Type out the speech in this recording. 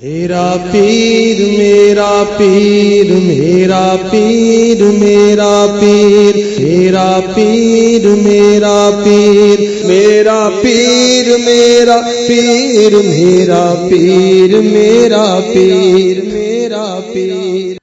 میرا پیر میرا پیر میرا پیر میرا پیر میرا پیر میرا پیر میرا پیر میرا پیر میرا پیر میرا پیر میرا پیر